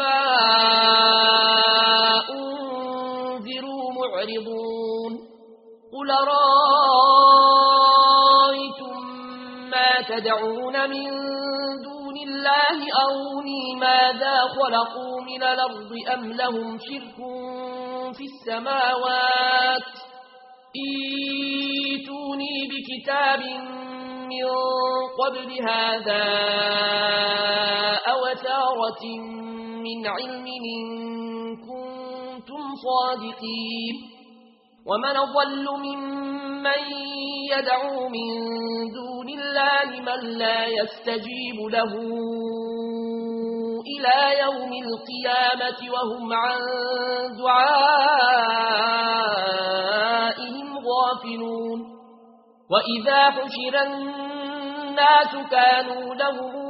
عما أنذروا معرضون قل رأيتم ما تدعون من دون الله أروني ماذا خلقوا من الأرض أم لهم شرك في السماوات إيتوني بكتاب من قبل هذا أوثارة من علم إن كنتم صادقين ومن ظل ممن يدعو من دون الله من لا يستجيب له إلى يوم القيامة وهم عن دعائهم غافلون وإذا حشر الناس كانوا لهم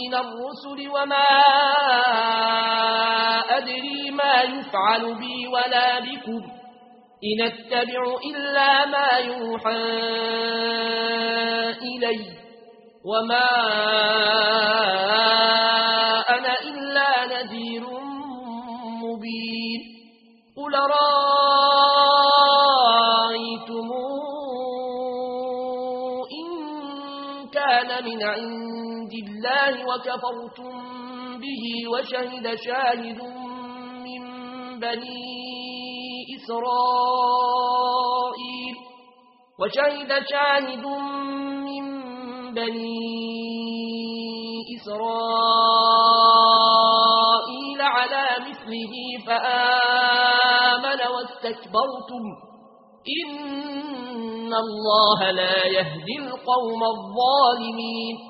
من الرسل وما أدري ما يفعل بي ولا بكم إن أتبع إلا ما يوحى إلي وما أنا إلا نذير مبين قل رأيتم إن كان من عندي بالله وكفرتم به وشهد شاهد من بني إسرائيل وشهد شاهد من بني إسرائيل على مثله فآمن واستكبرتم. إن الله لا يهدي القوم الظالمين.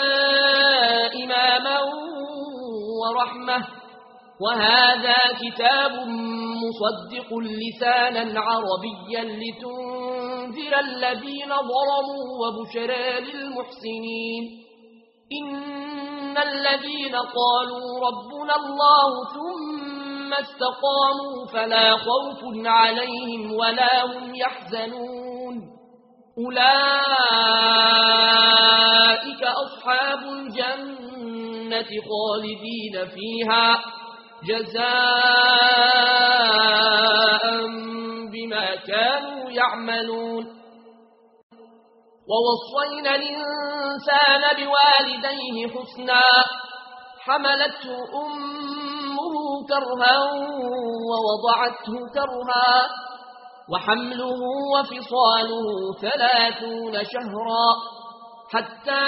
رحمة. وهذا كتاب مصدق لسانا عربيا لتنذر الذين ظلموا وبشرى للمحسنين. إن الذين قالوا ربنا الله ثم استقاموا فلا خوف عليهم ولا هم يحزنون. أولئك أصحاب الجنة خالدين فيها جزاء بما كانوا يعملون. ووصينا الإنسان بوالديه حسنا حملته أمه كرها ووضعته كرها وحمله وفصاله ثلاثون شهرا حتى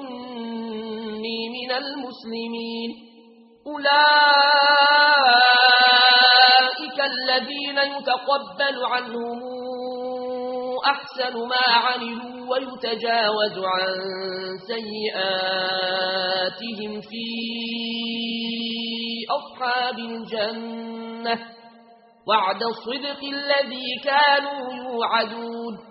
واجعلني من المسلمين أولئك الذين يتقبل عنهم أحسن ما عملوا ويتجاوز عن سيئاتهم في أصحاب الجنة وعد الصدق الذي كانوا يوعدون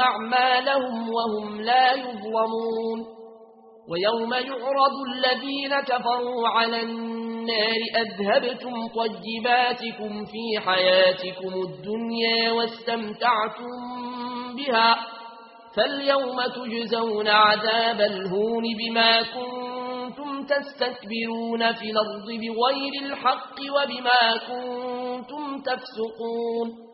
أعمالهم وهم لا يظلمون ويوم يعرض الذين كفروا على النار أذهبتم طيباتكم في حياتكم الدنيا واستمتعتم بها فاليوم تجزون عذاب الهون بما كنتم تستكبرون في الأرض بغير الحق وبما كنتم تفسقون